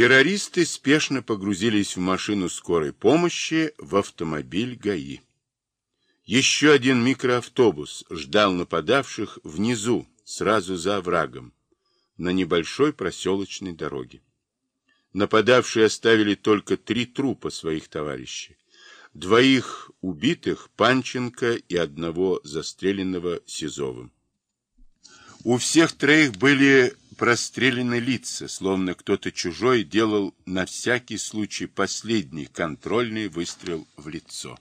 Террористы спешно погрузились в машину скорой помощи в автомобиль ГАИ. Еще один микроавтобус ждал нападавших внизу, сразу за оврагом, на небольшой проселочной дороге. Нападавшие оставили только три трупа своих товарищей. Двоих убитых Панченко и одного застреленного Сизовым. У всех троих были прострелены лица, словно кто-то чужой делал на всякий случай последний контрольный выстрел в лицо.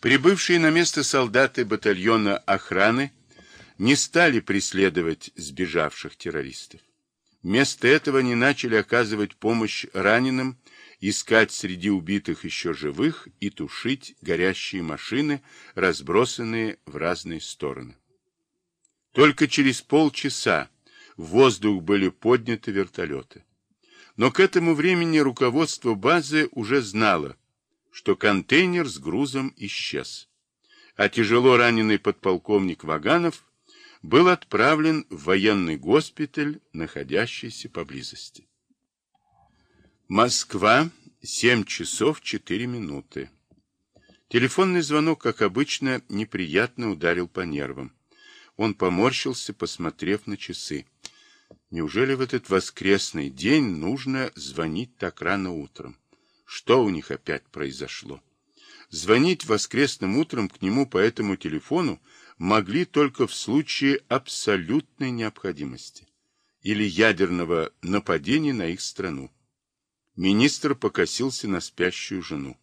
Прибывшие на место солдаты батальона охраны не стали преследовать сбежавших террористов. Вместо этого они начали оказывать помощь раненым, искать среди убитых еще живых и тушить горящие машины, разбросанные в разные стороны. Только через полчаса в воздух были подняты вертолеты. Но к этому времени руководство базы уже знало, что контейнер с грузом исчез, а тяжело раненый подполковник Ваганов был отправлен в военный госпиталь, находящийся поблизости. Москва, 7 часов 4 минуты. Телефонный звонок, как обычно, неприятно ударил по нервам. Он поморщился, посмотрев на часы. Неужели в этот воскресный день нужно звонить так рано утром? Что у них опять произошло? Звонить воскресным утром к нему по этому телефону могли только в случае абсолютной необходимости или ядерного нападения на их страну. Министр покосился на спящую жену.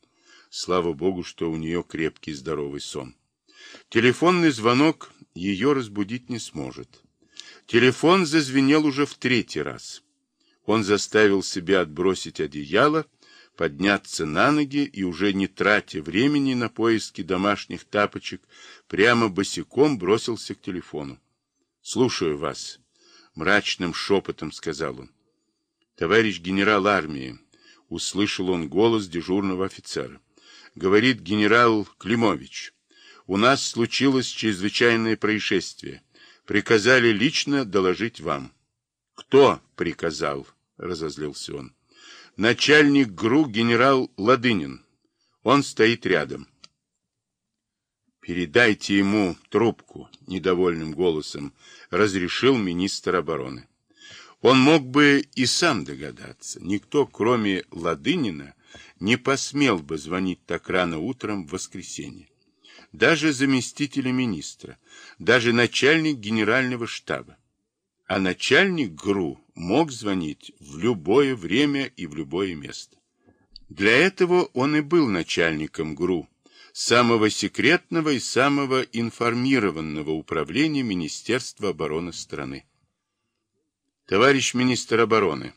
Слава богу, что у нее крепкий здоровый сон. Телефонный звонок ее разбудить не сможет. Телефон зазвенел уже в третий раз. Он заставил себя отбросить одеяло, подняться на ноги и, уже не тратя времени на поиски домашних тапочек, прямо босиком бросился к телефону. — Слушаю вас, — мрачным шепотом сказал он. — Товарищ генерал армии, — услышал он голос дежурного офицера. — Говорит генерал Климович, у нас случилось чрезвычайное происшествие. Приказали лично доложить вам. — Кто приказал? — разозлился он. — Начальник ГРУ генерал Ладынин. Он стоит рядом. — Передайте ему трубку, — недовольным голосом разрешил министр обороны. Он мог бы и сам догадаться. Никто, кроме Ладынина, не посмел бы звонить так рано утром в воскресенье даже заместителя министра, даже начальник генерального штаба. А начальник ГРУ мог звонить в любое время и в любое место. Для этого он и был начальником ГРУ, самого секретного и самого информированного управления Министерства обороны страны. Товарищ министр обороны,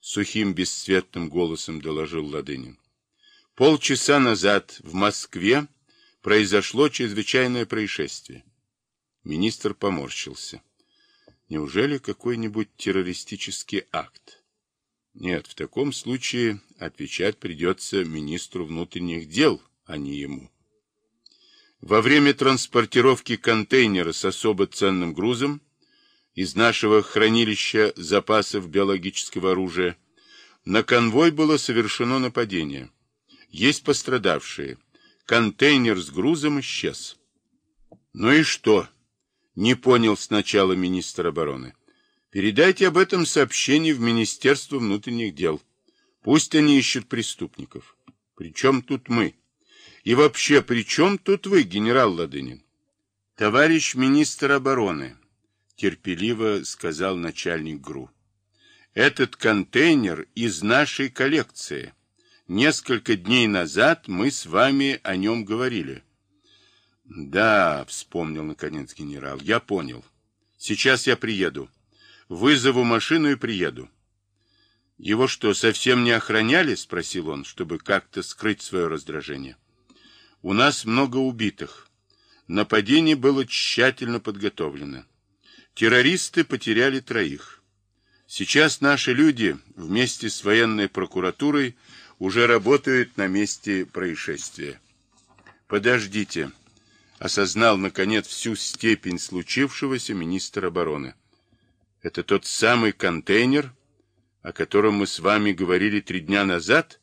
сухим бесцветным голосом доложил Ладынин. Полчаса назад в Москве произошло чрезвычайное происшествие. Министр поморщился. Неужели какой-нибудь террористический акт? Нет, в таком случае отвечать придется министру внутренних дел, а не ему. Во время транспортировки контейнера с особо ценным грузом из нашего хранилища запасов биологического оружия на конвой было совершено нападение. Есть пострадавшие, Контейнер с грузом исчез. Ну и что? Не понял сначала министр обороны. Передайте об этом сообщение в Министерство внутренних дел. Пусть они ищут преступников. Причем тут мы? И вообще, при чем тут вы, генерал Ладынин? Товарищ министр обороны, терпеливо сказал начальник ГРУ. Этот контейнер из нашей коллекции. Несколько дней назад мы с вами о нем говорили. Да, вспомнил наконец генерал, я понял. Сейчас я приеду. Вызову машину и приеду. Его что, совсем не охраняли? Спросил он, чтобы как-то скрыть свое раздражение. У нас много убитых. Нападение было тщательно подготовлено. Террористы потеряли троих. Сейчас наши люди вместе с военной прокуратурой уже работают на месте происшествия. Подождите, осознал наконец всю степень случившегося министр обороны. Это тот самый контейнер? о котором мы с вами говорили три дня назад,